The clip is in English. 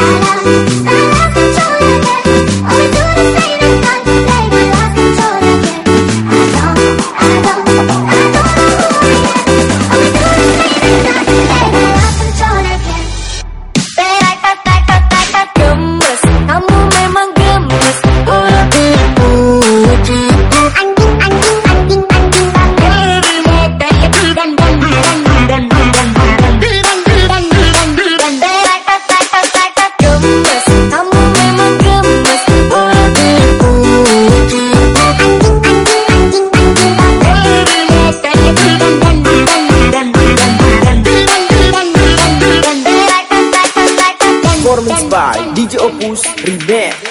I love, I love, I love, DJ Opus Remix.